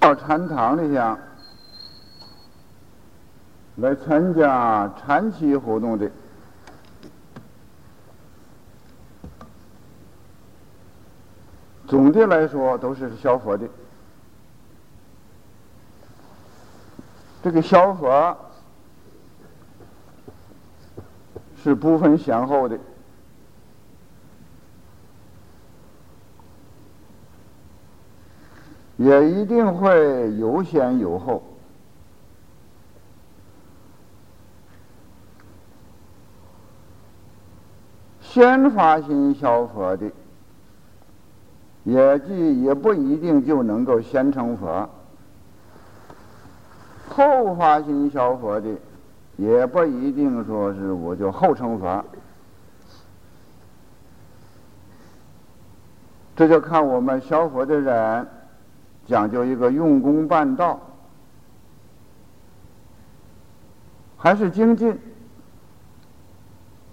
到禅堂里向来参加禅期活动的，总的来说都是消佛的。这个消佛是不分先后的。也一定会有先有后，先发心消佛的，也即也不一定就能够先成佛；后发心消佛的，也不一定说是我就后成佛。这就看我们消佛的人。讲究一个用功办道，还是精进，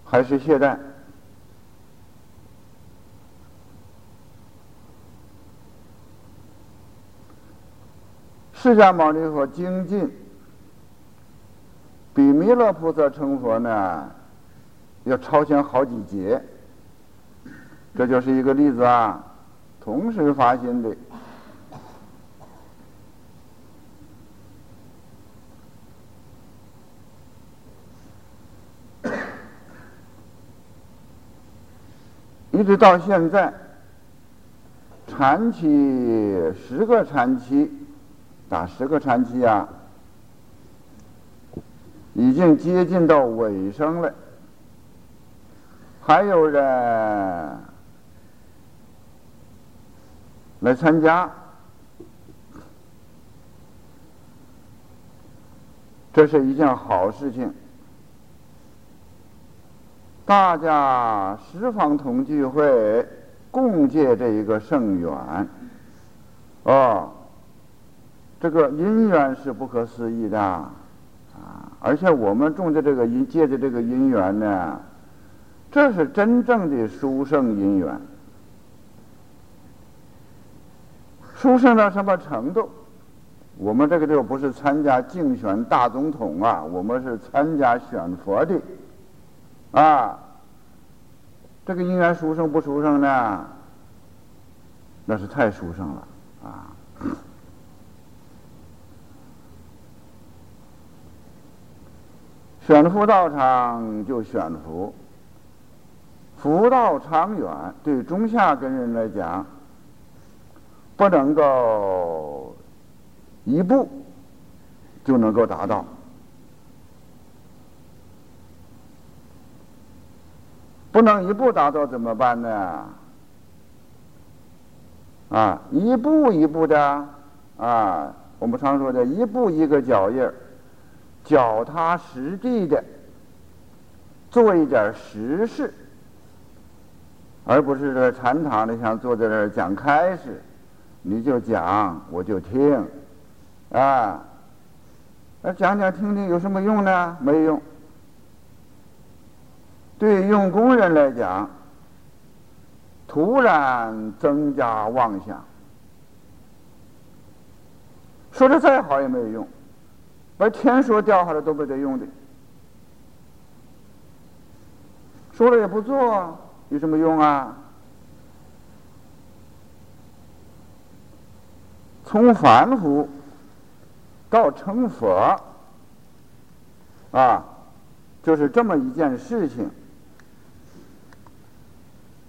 还是懈怠？释迦牟尼佛精进，比弥勒菩萨成佛呢，要超前好几节。这就是一个例子啊，同时发心的。一直到现在，禅期十个禅期，打十个禅期啊，已经接近到尾声了。还有人来参加，这是一件好事情。大家十方同聚会，共借这一个圣缘，哦，这个因缘是不可思议的啊！而且我们种的这个因，借的这个因缘呢，这是真正的殊胜因缘。殊胜到什么程度？我们这个就不是参加竞选大总统啊，我们是参加选佛的。啊，这个因缘殊胜不殊胜呢？那是太殊胜了啊！选福道场就选福，福道长远，对中下根人来讲，不能够一步就能够达到。不能一步达到怎么办呢？啊，一步一步的啊，我们常说的一步一个脚印，脚踏实地的做一点实事，而不是在禅堂里像坐在这儿讲开示，你就讲我就听，啊，那讲讲听听有什么用呢？没用。对用功人来讲，突然增加妄想，说的再好也没有用，把天说掉下来都没得用的，说了也不做，有什么用啊？从凡夫到成佛，啊，就是这么一件事情。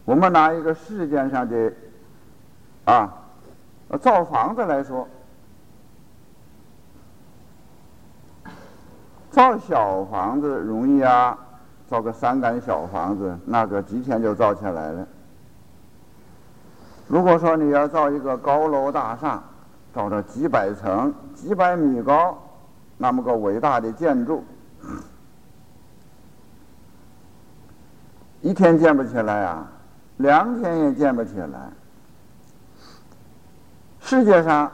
我们拿一个世间上的啊造房子来说，造小房子容易啊，造个三间小房子，那个几天就造起来了。如果说你要造一个高楼大厦，造着几百层、几百米高，那么个伟大的建筑，一天建不起来啊。两天也建不起来。世界上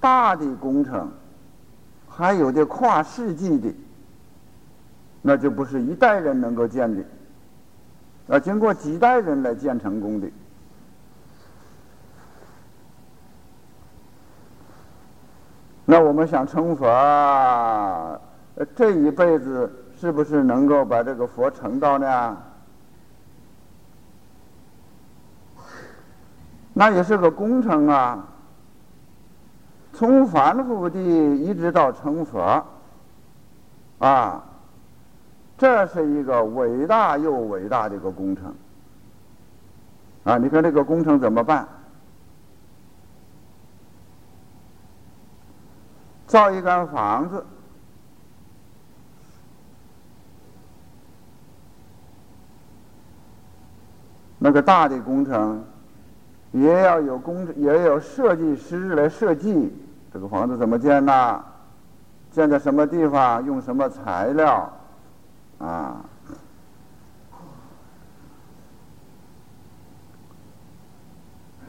大的工程，还有的跨世纪的，那就不是一代人能够建的，要经过几代人来建成功的。那我们想成佛，这一辈子是不是能够把这个佛成到呢？那也是个工程啊！从凡夫地一直到成佛，啊，这是一个伟大又伟大的一个工程。啊，你看这个工程怎么办？造一间房子，那个大的工程，也要有工，也有设计师来设计这个房子怎么建呐？建在什么地方？用什么材料？啊？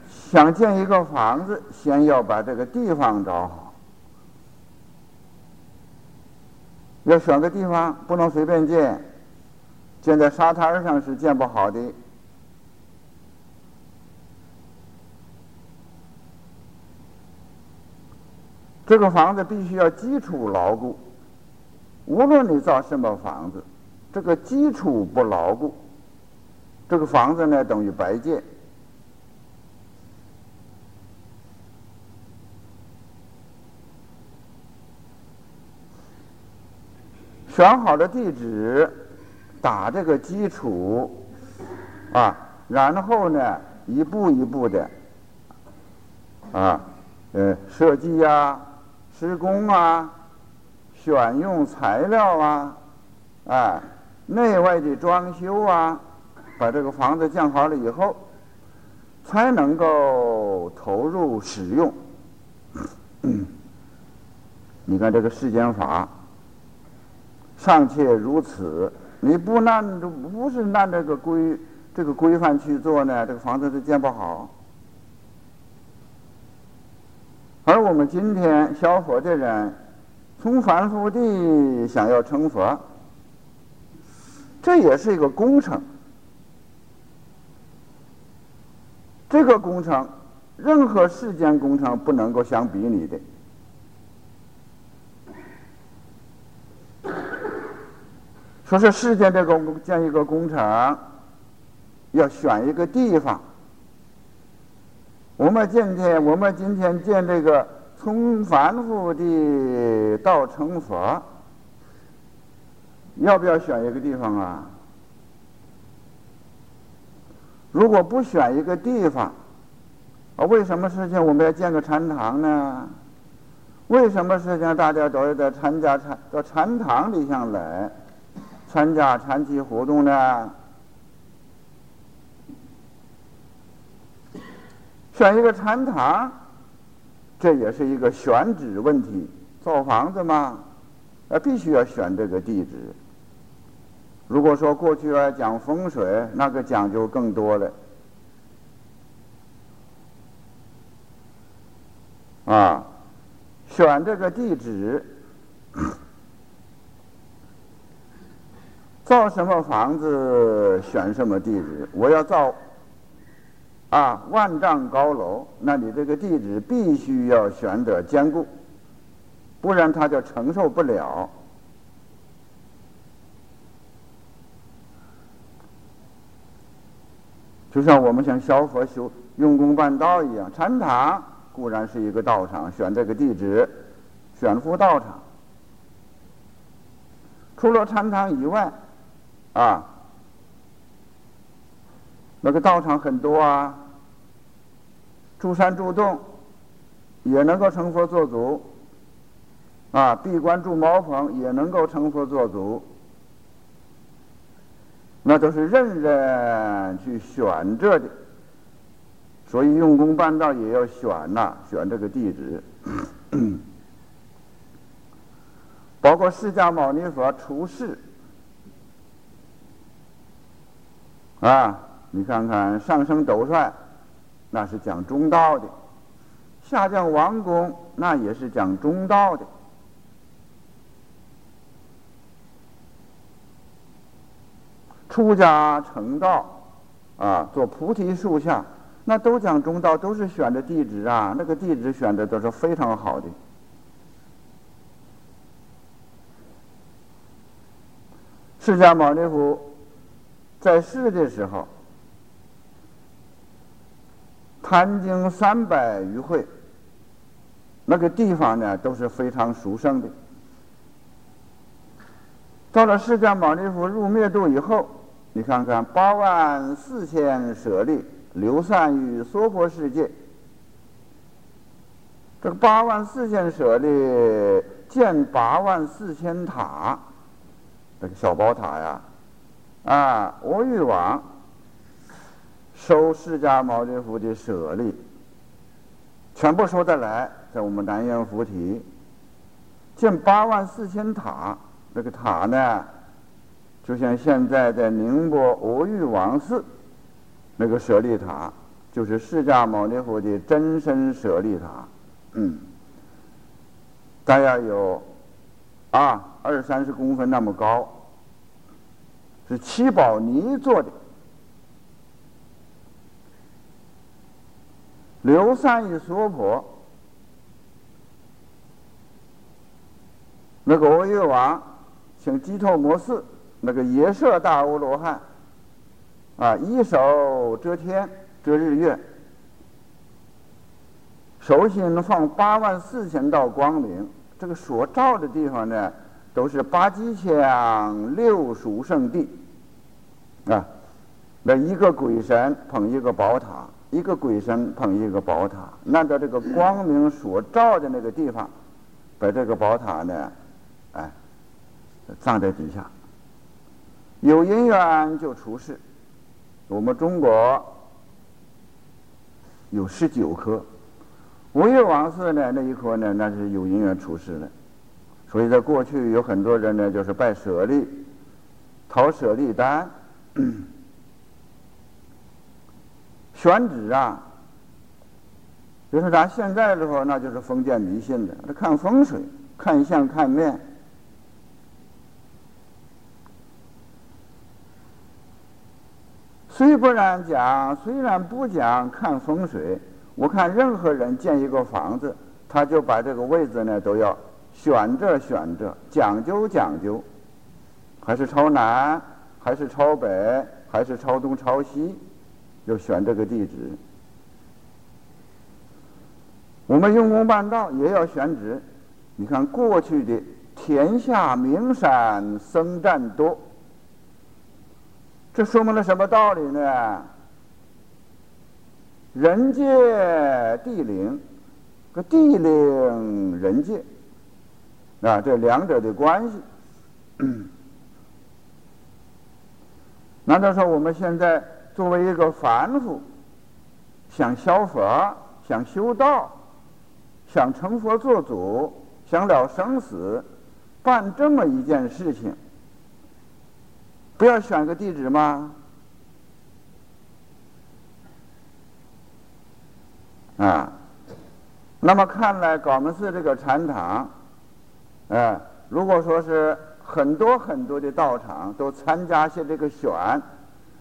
想建一个房子，先要把这个地方找好。要选个地方，不能随便建，建在沙滩上是建不好的。这个房子必须要基础牢固，无论你造什么房子，这个基础不牢固，这个房子呢等于白建。选好的地址，打这个基础，啊，然后呢，一步一步的，啊，呃，设计呀，施工啊，选用材料啊，哎，内外的装修啊，把这个房子建好了以后，才能够投入使用。你看这个世间法。尚且如此，你不按不是按这个规这个规范去做呢，这个房子就建不好。而我们今天小佛的人，从凡夫地想要成佛，这也是一个工程。这个工程，任何世间工程不能够相比拟的。说是世间这个建一个工程，要选一个地方。我们今天我们今天建这个从凡夫的到成佛，要不要选一个地方啊？如果不选一个地方，啊，为什么事情我们要建个禅堂呢？为什么事情大家都要在参加禅到禅堂里向来？参加禅期活动呢，选一个禅堂，这也是一个选址问题。造房子嘛，呃，必须要选这个地址。如果说过去来讲风水，那个讲究更多了。啊，选这个地址。造什么房子，选什么地址。我要造啊万丈高楼，那你这个地址必须要选择坚固，不然它就承受不了。就像我们像小佛修用功办道一样，禅堂固然是一个道场，选这个地址，选副道场。除了禅堂以外。啊，那个道场很多啊，住山住洞也能够成佛做主，啊，闭关住茅棚也能够成佛做主，那都是任人去选择的，所以用功办道也要选呐，选这个地址，包括释迦牟尼佛出世。啊，你看看上升斗帅，那是讲中道的。下降王宫那也是讲中道的。出家成道啊做菩提树下那都讲中道都是选的地址啊那个地址选的都是非常好的。释迦牟尼佛在世的时候坛经三百余会，那个地方呢都是非常殊胜的。到了释迦牟尼佛入灭度以后，你看看八万四千舍利流散于娑婆世界。这个八万四千舍利建八万四千塔，这个小宝塔呀，啊，我欲王收释迦牟尼佛的舍利，全部收得来，在我们南阎浮提建八万四千塔，那个塔呢，就像现在在宁波我欲王寺那个舍利塔，就是释迦牟尼佛的真身舍利塔。嗯，大约有啊二三十公分那么高，是七宝泥做的，流散于娑婆。那个阿育王请基托摩寺那个耶舍大阿罗汉啊，一手遮天，遮日月。手心放八万四千道光明，这个所照的地方呢，都是八吉祥六属圣地，啊，那一个鬼神捧一个宝塔，一个鬼神捧一个宝塔，按照这个光明所照的那个地方，把这个宝塔呢，哎，葬在底下，有因缘就出世。我们中国有十九颗。五岳王寺呢，那一颗呢，那是有因缘出世的，所以在过去有很多人呢，就是拜舍利、讨舍利丹、选址啊。就是咱现在的话，那就是封建迷信的，这看风水、看相、看面。虽不然讲，虽然不讲看风水。我看任何人建一个房子，他就把这个位置呢都要选这选这，讲究讲究，还是朝南，还是朝北，还是朝东朝西，要选这个地址。我们用功办道也要选址。你看过去的天下名山僧占多，这说明了什么道理呢？人界地灵，个地灵人界，啊，这两者的关系。难道说我们现在作为一个凡夫，想消佛、想修道、想成佛做主、想了生死，办这么一件事情，不要选个地址吗？啊，那么看来高门寺这个禅堂，哎，如果说是很多很多的道场都参加些这个选，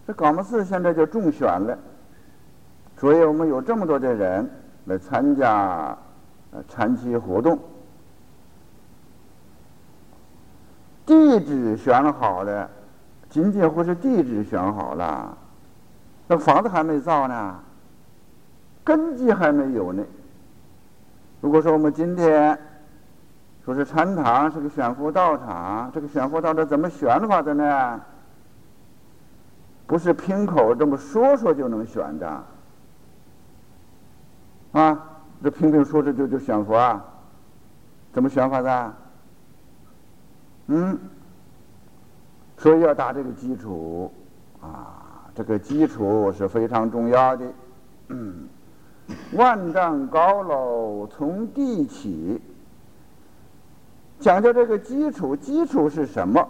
这高木寺现在就中选了，所以我们有这么多的人来参加呃禅期活动。地址选好了，仅仅或是地址选好了，那房子还没造呢。根基还没有呢。如果说我们今天说是禅堂是个选佛道场，这个选佛道场怎么选法的呢？不是凭口这么说说就能选的啊！这凭凭说说就就选佛啊？怎么选法的？嗯，所以要打这个基础啊，这个基础是非常重要的，嗯。万丈高楼从地起，讲究这个基础，基础是什么？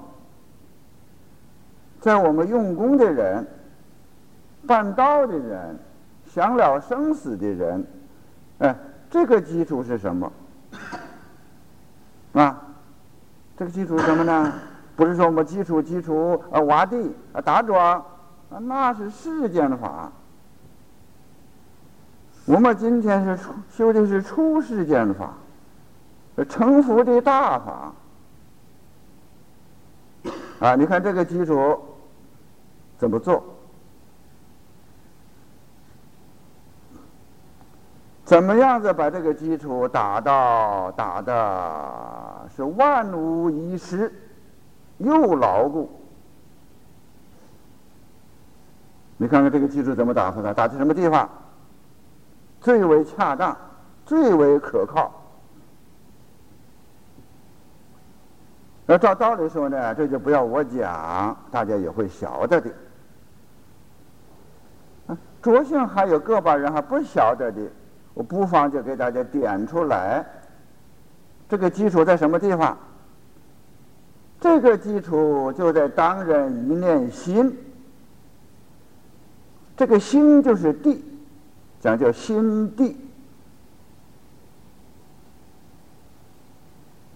在我们用功的人、办道的人、想了生死的人，哎，这个基础是什么？啊，这个基础是什么呢？不是说我们基础基础啊挖地啊打桩啊，那是世间法。我们今天是修的是出世间法，成佛的大法。啊，你看这个基础怎么做？怎么样子把这个基础打到打的是万无一失，又牢固？你看看这个基础怎么打出来？打在什么地方最为恰当、最为可靠？那照道理说呢，这就不要我讲，大家也会晓得的。卓性还有个把人还不晓得的。我不妨就给大家点出来，这个基础在什么地方？这个基础就在当人一念心，这个心就是地，讲叫心地。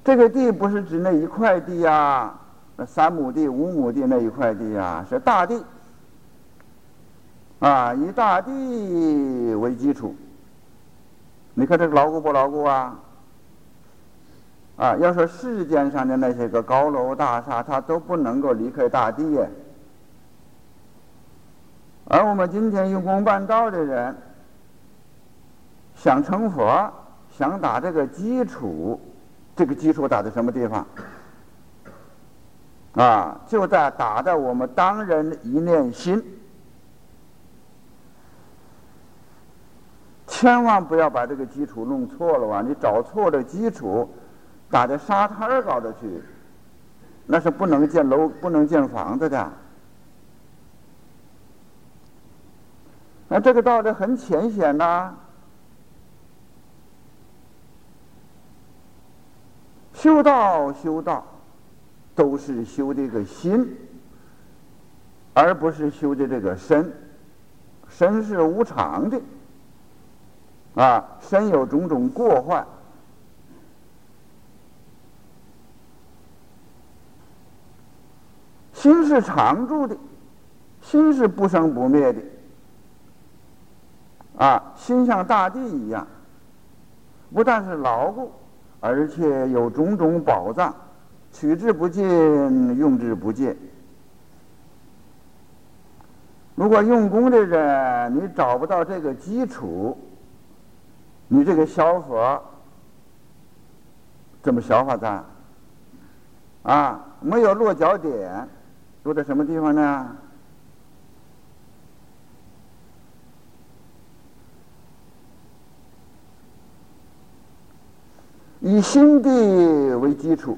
这个地不是指那一块地呀，那三亩地、五亩地那一块地呀，是大地，啊，以大地为基础。你看这个牢固不牢固啊？啊，要说世间上的那些个高楼大厦，它都不能够离开大地。而我们今天用功办道的人，想成佛，想打这个基础，这个基础打在什么地方？啊，就在打在我们当人一念心。千万不要把这个基础弄错了哇！你找错了基础，打在沙滩搞的去，那是不能建楼、不能建房子的。那这个道理很浅显呐。修道修道，都是修这个心，而不是修的这个身。身是无常的。啊，身有种种过患，心是常住的，心是不生不灭的。啊，心像大地一样，不但是牢固，而且有种种宝藏，取之不尽，用之不尽。如果用功的人，你找不到这个基础。你这个消佛怎么消法的？啊，没有落脚点，落在什么地方呢？以心地为基础，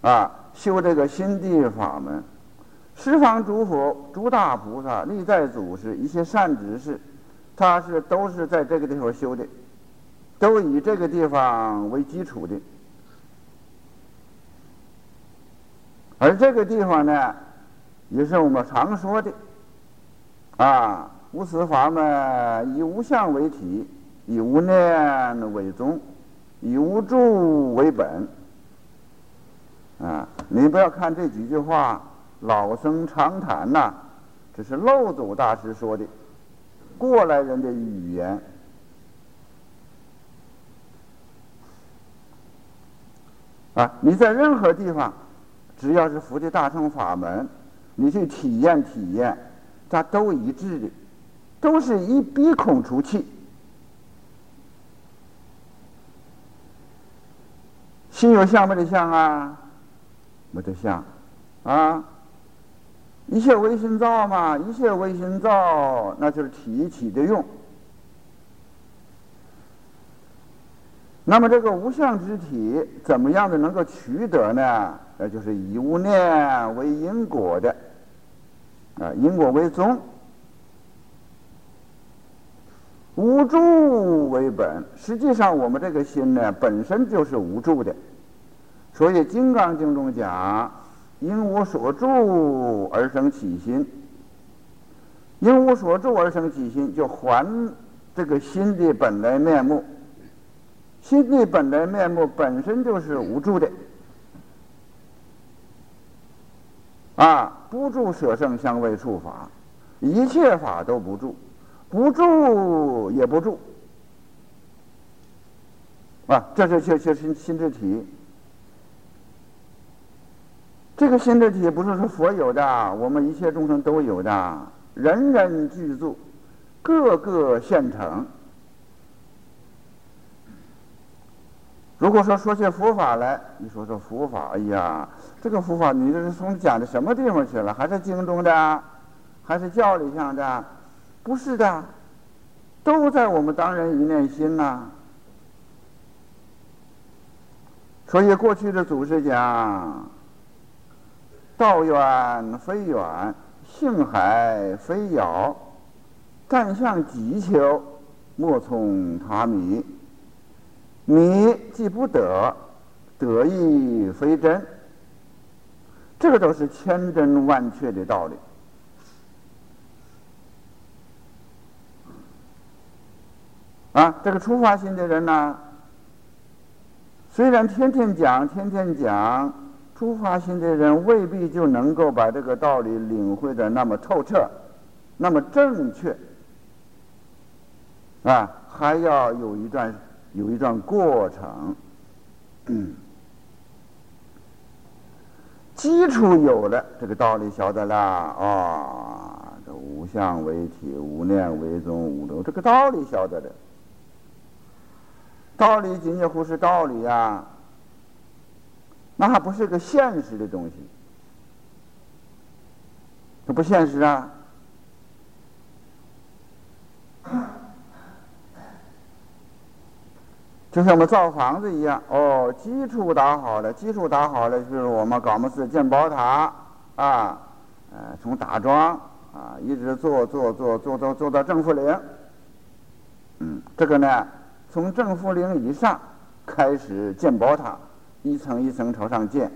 啊，修这个心地法门，十方诸佛、诸大菩萨、历代祖师一些善知识，他是都是在这个地方修的。都以这个地方为基础的，而这个地方呢，也是我们常说的啊，无私法门以无相为体，以无念为宗，以无助为本。啊，你不要看这几句话老生常谈呐，这是漏祖大师说的，过来人的语言。啊！你在任何地方，只要是佛的大乘法门，你去体验体验，它都一致的，都是一鼻孔出气。心有相没得相啊？没得相啊！一切唯心造嘛，一切唯心造，那就是体起的用。那么这个无相之体怎么样的能够取得呢？那就是以无念为因果的，啊，因果为宗，无助为本。实际上，我们这个心呢，本身就是无助的。所以《金刚经》中讲：“因无所住而生起心，因无所住而生起心，就还这个心的本来面目。”心地本来面目本身就是无助的，啊，不住舍圣相位处法，一切法都不住，不住也不住，啊，这是确确心心之体。这个心智体不是说佛有的，我们一切众生都有的，人人具足，各个现成。如果说说起佛法来，你说说佛法，哎呀，这个佛法你这是从讲的什么地方去了？还是经中的，还是教理上的？不是的，都在我们当人一念心呐。所以过去的祖师讲。道远非远，性海非遥，但向急求，莫从他迷。迷即不得，得亦非真。这个都是千真万确的道理。啊，这个出发心的人呢，虽然天天讲，天天讲。出发心的人未必就能够把这个道理领会的那么透彻，那么正确，啊，还要有一段有一段过程。基础有了，这个道理晓得了啊，这无相为体，无念为宗，无流，这个道理晓得的。道理仅仅乎是道理啊。那还不是个现实的东西，这不现实啊！就像我们造房子一样，哦，基础打好了，基础打好了，就是我们搞么是建宝塔啊，呃，从打桩啊，一直做做做做做做到正负零，嗯，这个呢，从正负零以上开始建宝塔。一层一层朝上建，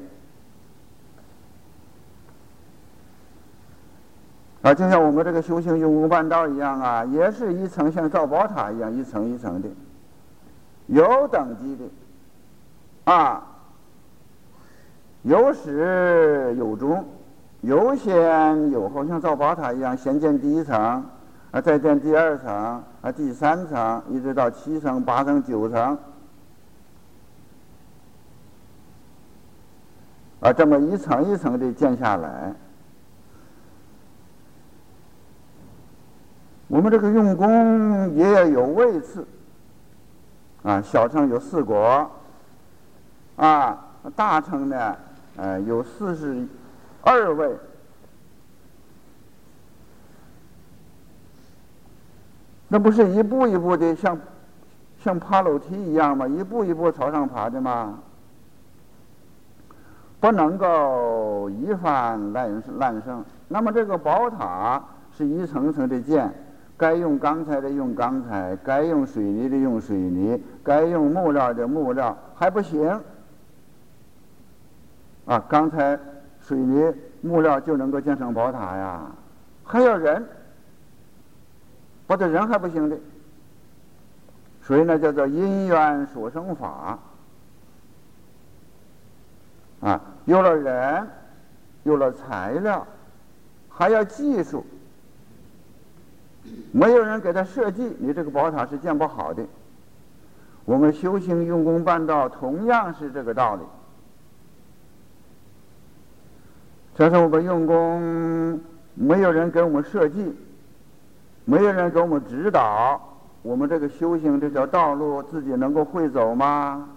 啊，就像我们这个修行用功办道一样啊，也是一层像造宝塔一样，一层一层的，有等级的，啊，有始有终，有先有后，像造宝塔一样，先建第一层，啊，再建第二层，啊，第三层，一直到七层、八层、九层。啊，这么一层一层的建下来，我们这个用功也要有位次。啊，小乘有四国，啊，大乘呢，呃，有四十二位。那不是一步一步的像像爬楼梯一样吗？一步一步朝上爬的吗？不能够一帆烂烂胜。那么这个宝塔是一层层的建，该用钢材的用钢材，该用水泥的用水泥，该用木料的木料，还不行。啊，钢材、水泥、木料就能够建成宝塔呀？还要人，不这人还不行的。所以呢，叫做因缘所生法。啊，有了人，有了材料，还要技术。没有人给他设计，你这个宝塔是建不好的。我们修行用功办道，同样是这个道理。这是我们用功，没有人给我们设计，没有人给我们指导，我们这个修行这条道路，自己能够会走吗？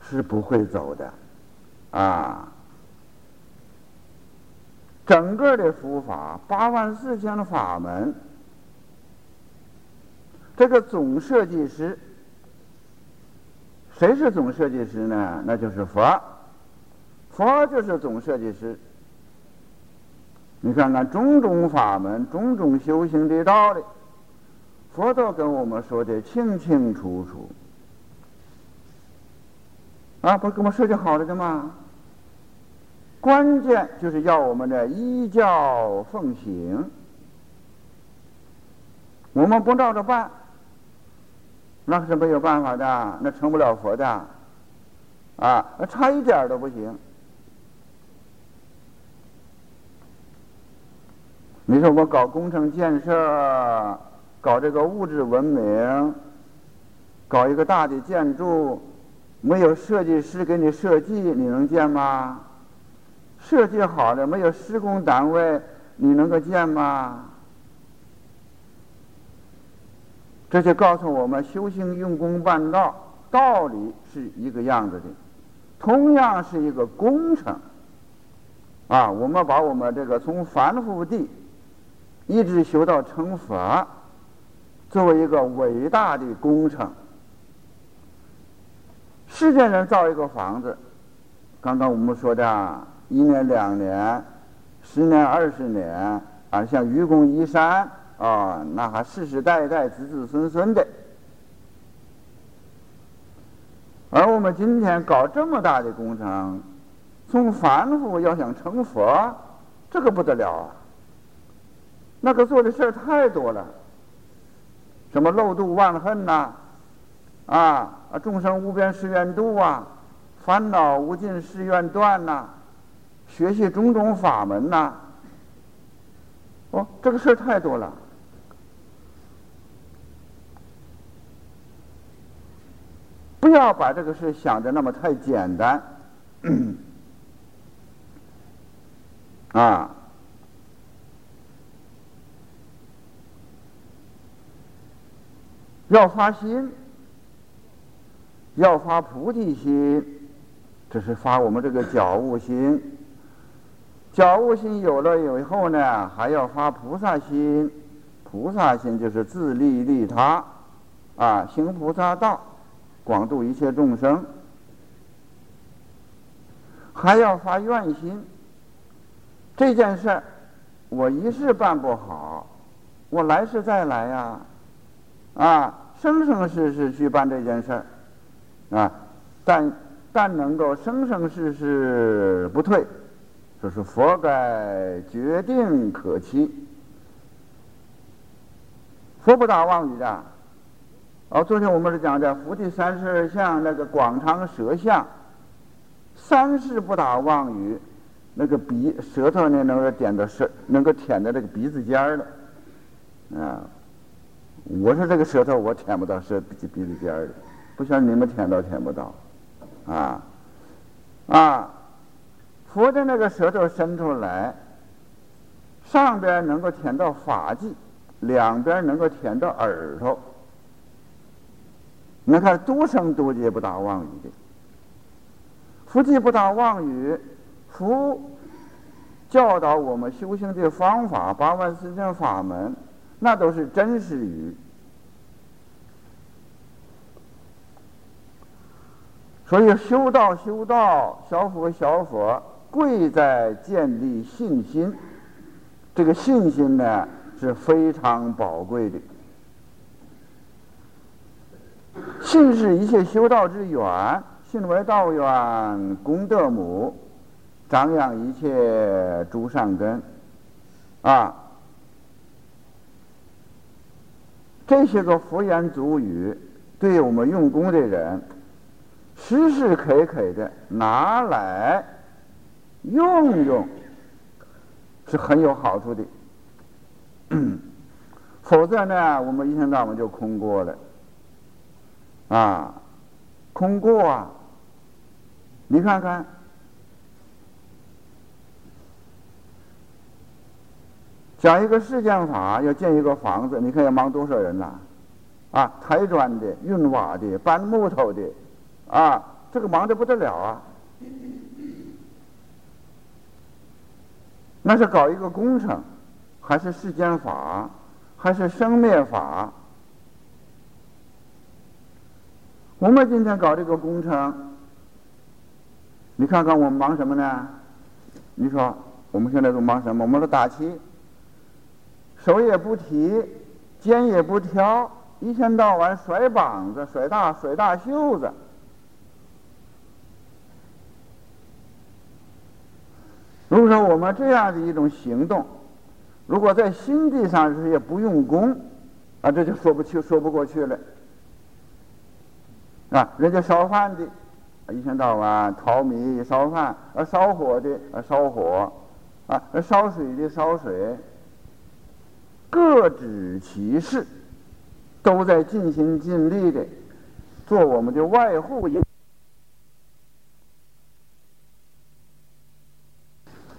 是不会走的，啊！整个的佛法八万四千的法门，这个总设计师，谁是总设计师呢？那就是佛，佛就是总设计师。你看看种种法门、种种修行的道理，佛都跟我们说的清清楚楚。啊，不是给我们设计好了的吗？关键就是要我们的依教奉行，我们不照着办，那是没有办法的，那成不了佛的，啊，差一点都不行。你说我搞工程建设，搞这个物质文明，搞一个大的建筑。没有设计师给你设计，你能建吗？设计好了，没有施工单位，你能够建吗？这就告诉我们，修行用功办道，道理是一个样子的，同样是一个工程。啊，我们把我们这个从凡夫地一直修到成佛，作为一个伟大的工程。世界人造一个房子，刚刚我们说的，一年、两年、十年、二十年，啊，像愚公移山，啊，那还世世代代、子子孙孙的。而我们今天搞这么大的工程。从凡夫要想成佛，这个不得了啊！那个做的事儿太多了，什么漏度万恨呐，啊啊众生无边誓愿度啊，烦恼无尽誓愿断呐，学习种种法门呐，哦，这个事儿太多了，不要把这个事想的那么太简单。啊，要发心，要发菩提心，这是发我们这个觉悟心。觉悟心有了以后呢，还要发菩萨心。菩萨心就是自利利他，啊，行菩萨道，广度一切众生。还要发愿心。这件事，我一世办不好，我来世再来呀，啊，生生世世去办这件事，啊，但但能够生生世世不退，这是佛该决定可期。佛不打妄语的，哦，昨天我们是讲的菩提三十二相那个广长舌相，三世不打妄语。那个鼻舌头呢，能够点到舌，能够舔到这个鼻子尖儿的，啊！我说这个舌头我舔不到舌鼻鼻子尖儿的，不像你们舔到舔不到，啊啊！佛的那个舌头伸出来，上边能够舔到发际，两边能够舔到耳朵。你看多生多劫不打妄语的，福气不打妄语。佛教导我们修行的方法，八万四千法门，那都是真实语。所以修道修道，小佛小佛，贵在建立信心。这个信心呢是非常宝贵的。信是一切修道之源，信为道源，功德母。长养一切诸善根，啊，这些个佛言俗语，对我们用功的人，时时刻刻的拿来用用，是很有好处的。否则呢，我们一天到晚就空过了，啊，空过啊，你看看。讲一个事件法，要建一个房子，你看要忙多少人呐？啊，抬砖的、运瓦的、搬木头的，啊，这个忙得不得了啊！那是搞一个工程，还是世间法，还是生灭法？我们今天搞这个工程，你看看我们忙什么呢？你说我们现在都忙什么？我们都打气。手也不提，肩也不挑，一天到晚甩膀子、甩大、甩大袖子。如果说我们这样的一种行动，如果在心地上是也不用功，啊，这就说不去、说不过去了。啊，人家烧饭的，一天到晚淘米烧饭；啊，烧火的啊烧火，啊，烧水的烧水。各执其事，都在尽心尽力的做我们的外护。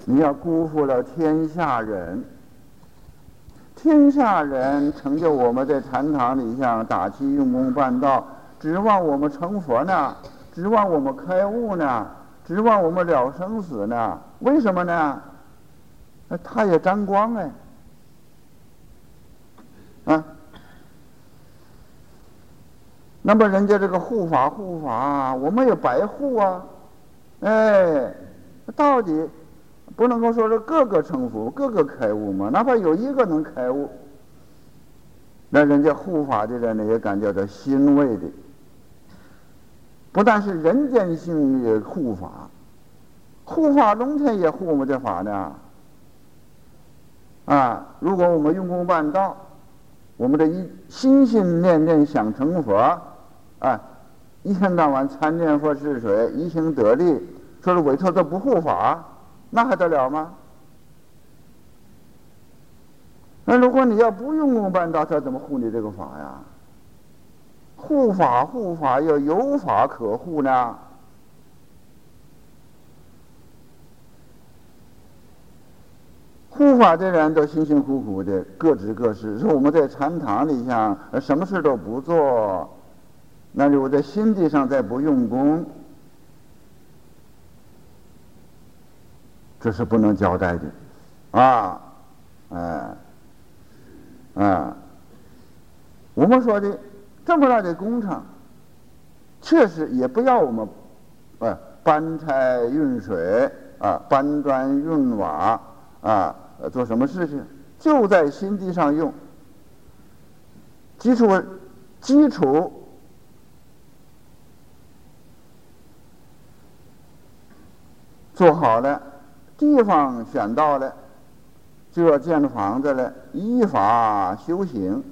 你要辜负了天下人。天下人成就我们在禅堂里向打气用功办道，指望我们成佛呢？指望我们开悟呢？指望我们了生死呢？为什么呢？他也沾光哎，啊，那么人家这个护法护法，我们也白护啊，哎，到底？不能够说是个个成佛，个个开悟嘛。哪怕有一个能开悟，那人家护法的人呢也感觉到欣慰的。不但是人间性的护法，护法龙天也护我们这法呢。啊，如果我们用功办道，我们这一心心念念想成佛，啊，一天到晚参念佛试水，一心得力，说是委托他不护法。那还得了吗？那如果你要不用功办道，他怎么护你这个法呀？护法护法要有法可护呢。护法的人都辛辛苦苦的，各执各事。说我们在禅堂里向什么事都不做，那就我在心地上再不用功。这是不能交代的，啊，哎，啊，我们说的这么大的工程，确实也不要我们，呃，搬柴运水啊，搬砖运瓦啊，做什么事情，就在心地上用，基础基础做好了。地方选到了，就要建房子了，依法修行，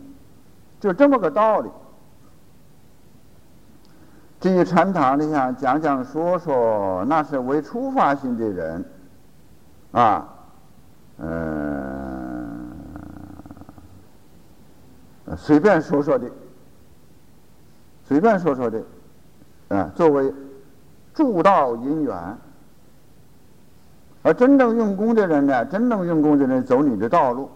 就这么个道理。至于禅堂里想讲讲说说，那是为出发心的人，啊，嗯，随便说说的，随便说说的，啊，作为助道因缘。而真正用功的人呢，真正用功的人走你的道路，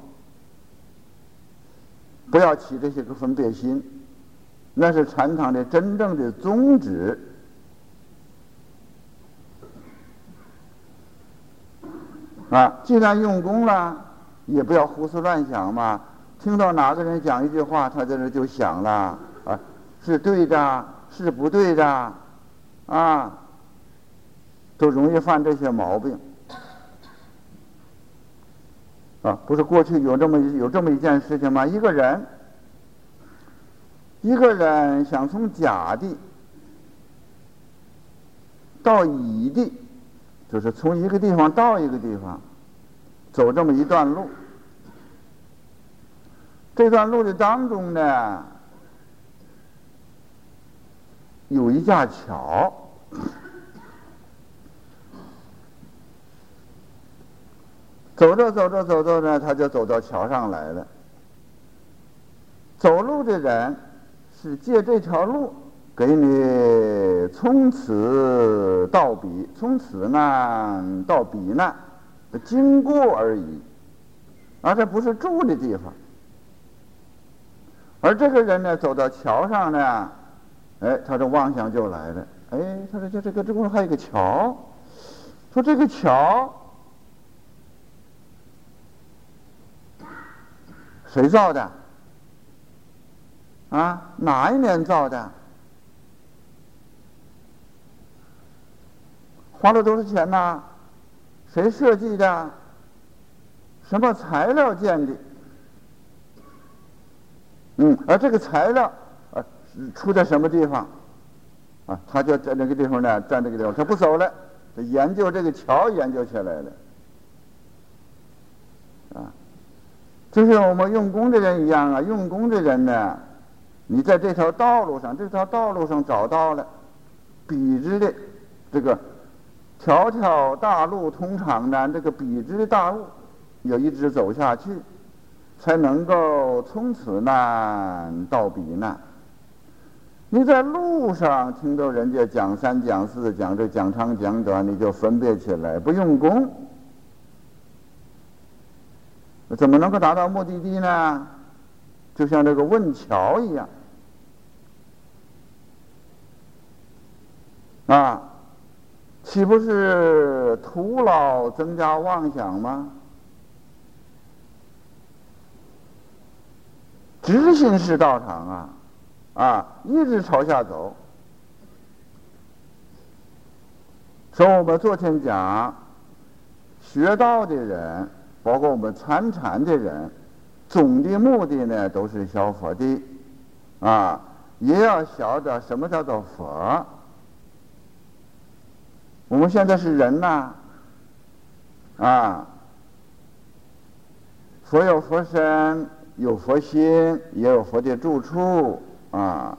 不要起这些个分别心，那是禅堂的真正的宗旨。啊，既然用功了，也不要胡思乱想嘛。听到哪个人讲一句话，他在这就想了啊，是对的，是不对的，啊，都容易犯这些毛病。啊，不是过去有这么有这么一件事情吗？一个人，一个人想从甲地到乙地，就是从一个地方到一个地方，走这么一段路。这段路的当中呢，有一架桥。走着走着走着呢，他就走到桥上来了。走路的人是借这条路给你从此到彼，从此难到彼难，经过而已，而这不是住的地方。而这个人呢，走到桥上呢，哎，他的妄想就来了。哎，他说：“这这个这不是还有个桥？说这个桥。”谁造的？啊，哪一年造的？花了多少钱呢？谁设计的？什么材料建的？嗯，而这个材料，呃，出在什么地方？啊，他就在那个地方呢，在那个地方，他不走了，研究这个桥，研究起来了。就像我们用功的人一样啊，用功的人呢，你在这条道路上，这条道路上找到了笔直的这个条条大路通长的这个笔直的大路，要一直走下去，才能够从此难到彼难。你在路上听到人家讲三讲四，讲这讲长讲短，你就分别起来，不用功，怎么能够达到目的地呢？就像这个问桥一样，啊，岂不是徒劳增加妄想吗？直行是道场啊，啊，一直朝下走。从我们昨天讲，学道的人，包括我们参禅的人，总的目的呢，都是消佛的，啊，也要晓得什么叫做佛。我们现在是人呐，啊，佛有佛身。有佛心，也有佛的住处啊！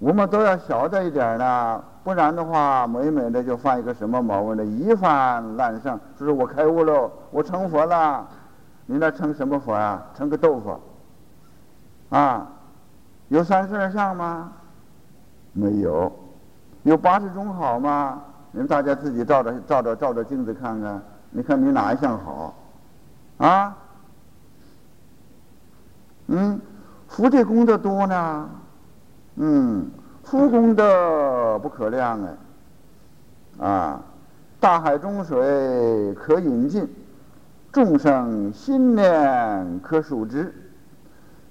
我们都要晓得一点呢，不然的话，美美的就犯一个什么毛病呢？一犯滥胜，就是我开悟了，我成佛了。你那成什么佛呀？成个豆腐啊？有三十二相吗？没有。有八十种好吗？你们大家自己照着照着照着镜子看看，你看你哪一项好啊？嗯，福地功德多呢，嗯，福功德不可量啊，啊，大海中水可饮尽，众生心念可数之，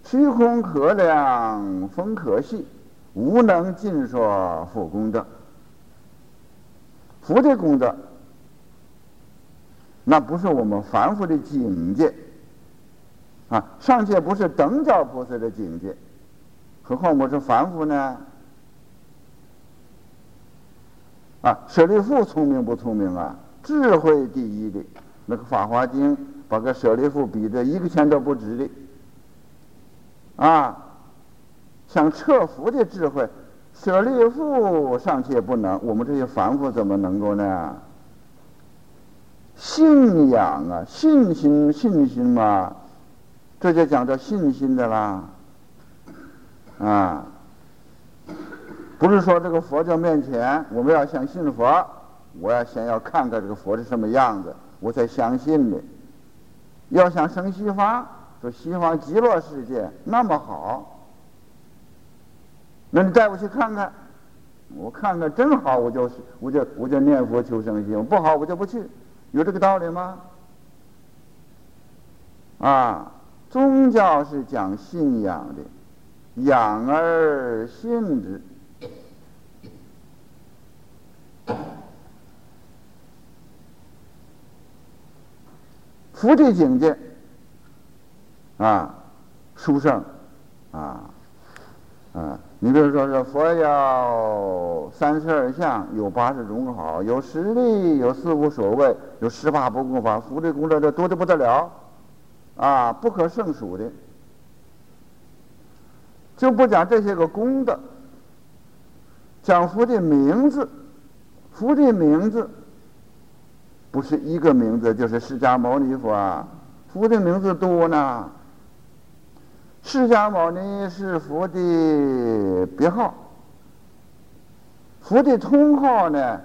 虚空可量风可细，无能尽说福功德。福的功德，那不是我们凡夫的境界。啊，尚且不是等觉菩萨的境界，何况我是凡夫呢？啊，舍利弗聪明不聪明啊？智慧第一的，那个《法华经》把个舍利弗比的一个钱都不值的。啊，想彻福的智慧，舍利弗尚且不能，我们这些凡夫怎么能够呢？信仰啊，信心，信心嘛。这就讲到信心的啦，啊，不是说这个佛教面前我们要想信佛，我要先要看看这个佛是什么样子，我才相信的。要想生西方，说西方极乐世界那么好，那你带我去看看，我看看真好，我就我就我就念佛求生西；不好我就不去，有这个道理吗？啊。宗教是讲信仰的，养而信之。福的境界啊，殊胜啊啊！你比如说，是佛要三十二相，有八十种好，有十力，有四无所谓，有十八不共法，福这功德这多的不得了。啊，不可胜数的，就不讲这些个功德，讲佛的名字，佛的名字不是一个名字，就是释迦牟尼佛啊，佛的名字多呢。释迦牟尼是佛的别号，佛的通号呢，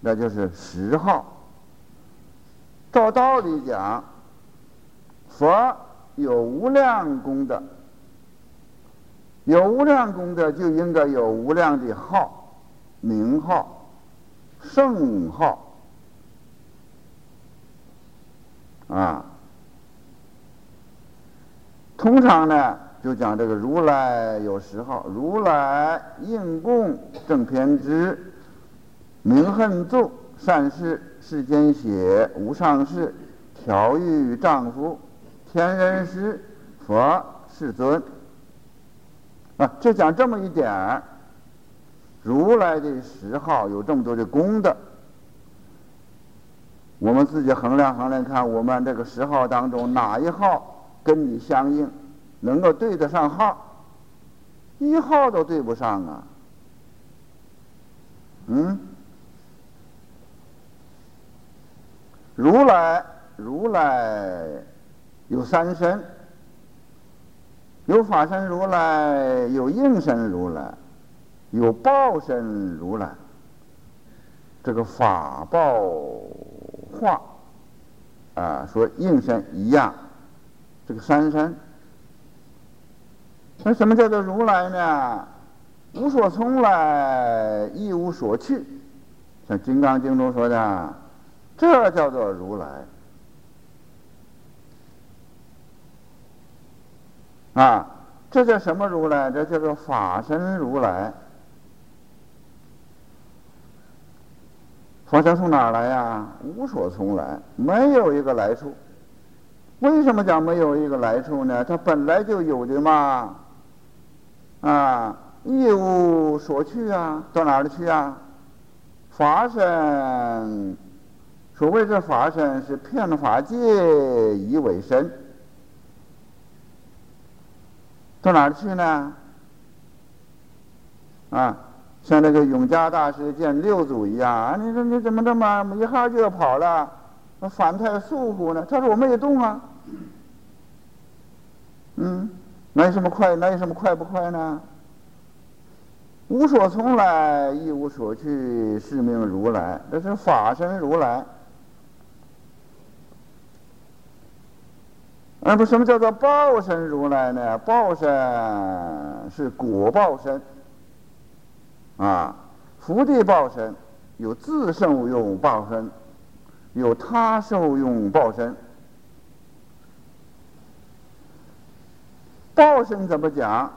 那就是十号。照道理讲。佛有无量功德，有无量功德就应该有无量的号、名号、圣号啊。通常呢，就讲这个如来有十号：如来应供正偏知、名恨咒、善事世间血、无上士、调御丈夫。天人师、佛、世尊，就讲这么一点。如来的十号有这么多的功德，我们自己衡量衡量看，我们这个十号当中哪一号跟你相应，能够对得上号？一号都对不上啊！嗯，如来，如来。有三身，有法身如来，有应身如来，有报身如来。这个法报化啊，说应身一样，这个三身。那什么叫做如来呢？无所从来，亦无所去。像《金刚经》中说的，这叫做如来。啊，这叫什么如来？这叫做法身如来。法身从哪儿来呀？无所从来，没有一个来处。为什么讲没有一个来处呢？它本来就有的嘛。啊，一无所去啊，到哪里去啊？法身，所谓这法身是遍法界以为身。到哪儿去呢？啊，像那个永嘉大师见六祖一样，啊你说你怎么这么一下就要跑了？那反太束缚呢？他说我没有动啊。嗯，哪有什么快？哪有什么快不快呢？无所从来，亦无所去，是名如来。这是法身如来。那么，什么叫做报身如来呢？报身是果报身，啊，福地报身有自受用报身，有他受用报身。报身怎么讲？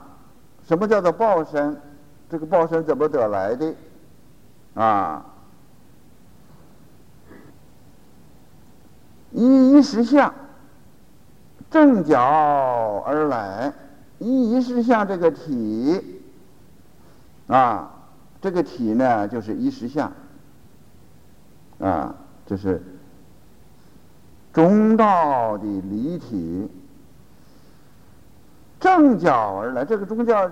什么叫做报身？这个报身怎么得来的？啊，一一实相。正角而来，一一实相这个体，啊，这个体呢就是一实相，啊，就是中道的离体。正角而来，这个中教，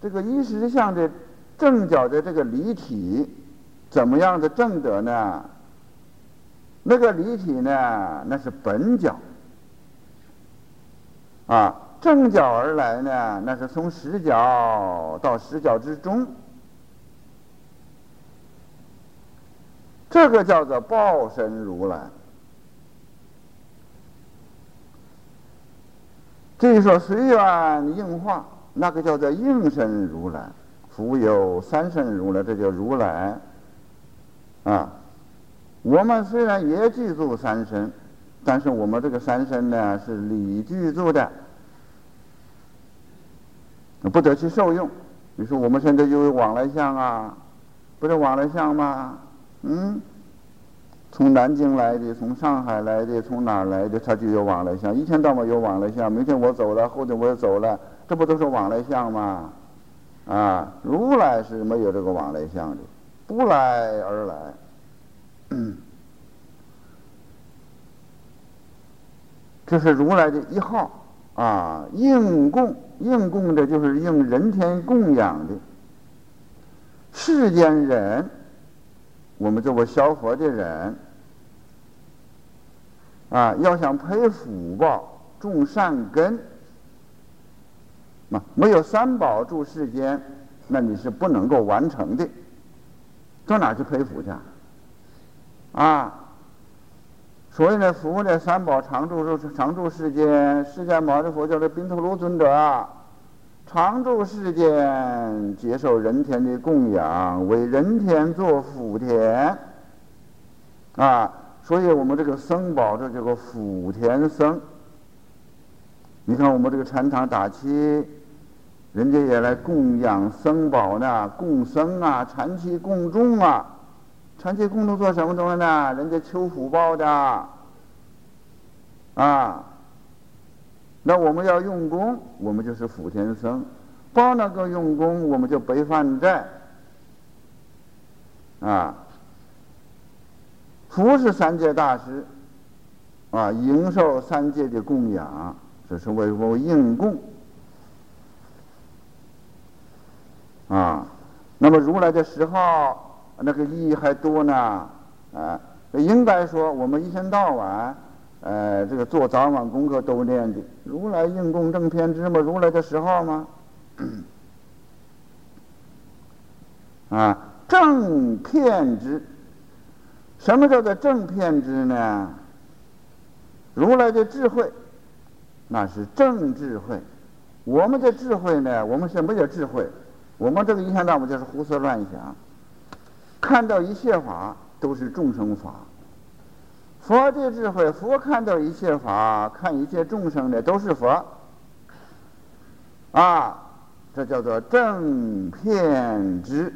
这个一实相的正角的这个离体，怎么样的正德呢？那个离体呢，那是本角。啊，正角而来呢，那是从实角到实角之中，这个叫做报身如来。至于说随缘应化，那个叫做应身如来。复有三身如来，这叫如来。啊，我们虽然也具足三身。但是我们这个三身呢是理具足的，不得去受用。你说我们现在就有往来相啊，不是往来相吗？嗯，从南京来的，从上海来的，从哪儿来的，他就有往来相。一天到晚有往来相，明天我走了，后天我又走了，这不都是往来相吗？啊，如来是没有这个往来相的，不来而来。这是如来的一号啊，应供应供的，就是应人天供养的。世间人，我们作为消佛的人啊，要想培福报、种善根，啊，没有三宝住世间，那你是不能够完成的。到哪去培福去？啊？所以呢，佛呢，三宝常住是常住世间，释迦牟尼佛教的宾陀罗尊者，常住世间，接受人天的供养，为人天做福田，啊，所以我们这个僧宝这叫做福田僧。你看我们这个禅堂打七，人家也来供养僧宝呢，供僧啊，禅七供众啊。长期共同做什么东西呢？人家求福报的，啊，那我们要用功，我们就是福田僧；报那个用功，我们就背饭债。啊，福是三界大师，啊，应受三界的供养，这是为我应供。啊，那么如来的十号。那个意义还多呢，啊，应该说我们一天到晚，呃，这个做早晚功课都念的，如来应供正偏知嘛，如来的十号吗？啊，正偏知，什么叫做正偏知呢？如来的智慧，那是正智慧。我们的智慧呢，我们什么叫智慧，我们这个一天到晚就是胡思乱想，看到一切法都是众生法。佛的智慧，佛看到一切法，看一切众生的都是佛。啊，这叫做正片知。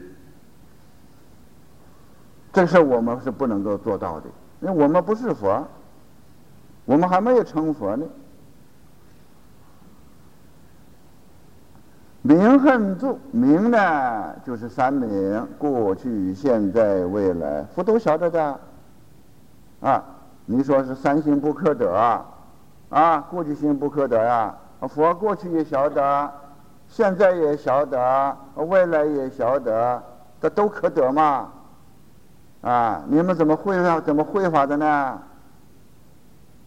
这事我们是不能够做到的，因为我们不是佛，我们还没有成佛呢。明恨住，明呢就是三明，过去、现在、未来，佛都晓得的。啊，你说是三心不可得啊？啊，过去心不可得呀？佛过去也晓得，现在也晓得，未来也晓得，这都可得嘛？啊，你们怎么会法？怎么会法的呢？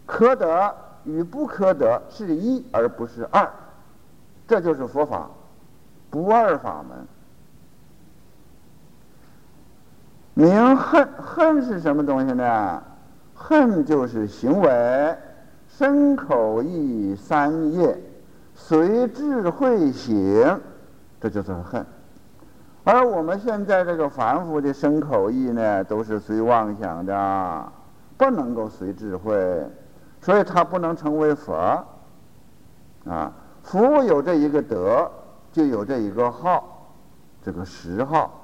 可得与不可得是一而不是二，这就是佛法。不二法门，明恨恨是什么东西呢？恨就是行为，身口意三业随智慧行，这就是恨。而我们现在这个凡夫的身口意呢，都是随妄想的，不能够随智慧，所以他不能成为佛。啊，佛有这一个德。就有这一个号，这个十号。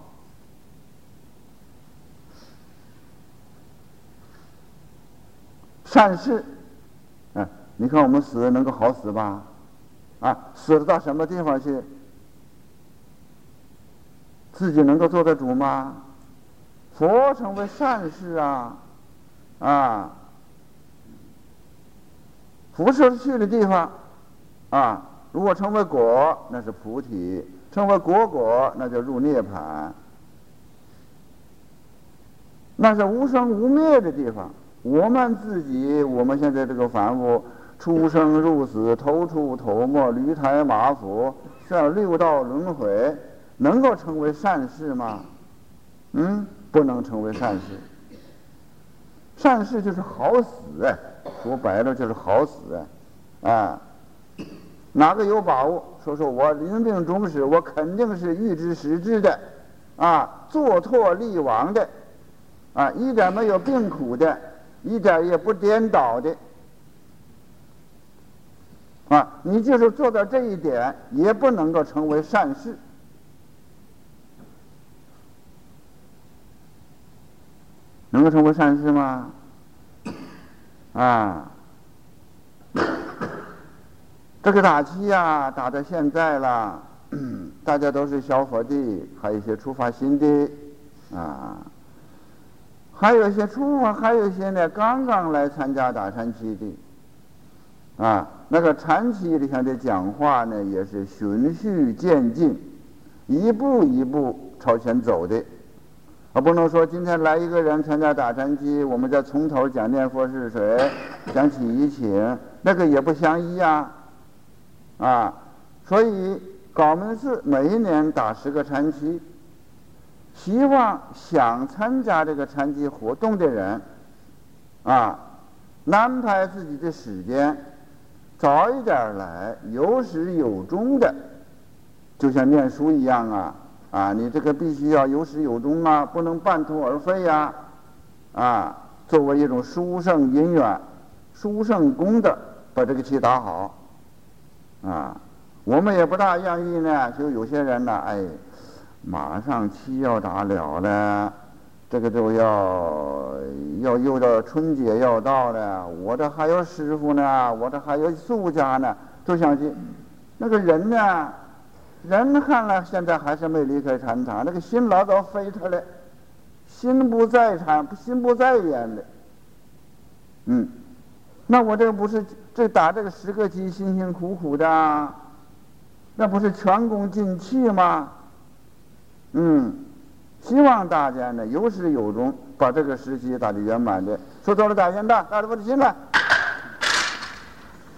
善事，嗯，你看我们死能够好死吧？啊，死了到什么地方去？自己能够做得主吗？佛成为善事啊，啊，辐射去的地方，啊。如果成为果，那是菩提；成为果果，那就入涅盘。那是无生无灭的地方。我们自己，我们现在这个凡夫，出生入死，头出头没，驴胎马腹，像六道轮回，能够成为善事吗？嗯，不能成为善事。善事就是好死，说白了就是好死，啊。哪个有把握？说说我临病终时，我肯定是预知时至的，啊，坐脱立亡的，啊，一点没有病苦的，一点也不颠倒的，啊，你就是做到这一点，也不能够成为善事，能够成为善事吗？啊。这个打击呀，打到现在了，大家都是小伙的，还有一些出发新的，啊，还有一些出发，还有一些呢，刚刚来参加打禅期的，啊，那个禅期里向的讲话呢，也是循序渐进，一步一步朝前走的，啊，不能说今天来一个人参加打禅期，我们再从头讲念佛是谁，讲起一请，那个也不相依呀。啊，所以高门寺每一年打十个禅期，希望想参加这个禅期活动的人，啊，安排自己的时间，早一点来，有始有终的，就像念书一样啊，啊，你这个必须要有始有终啊，不能半途而废呀，啊，作为一种殊胜因缘、殊胜功德，把这个棋打好。啊，我们也不大愿意呢。就有些人呢，哎，马上期要打了了，这个都要要又到春节要到了，我这还有师傅呢，我这还有宿家呢，都想去。那个人呢，人看了现在还是没离开禅堂，那个心老早飞出来，心不在禅，心不在焉的。嗯，那我这个不是。这打这个十个鸡辛辛苦苦的，那不是全功尽弃吗？嗯，希望大家呢有始有终，把这个时期打得圆满的。说到了打元旦，大家不的心了。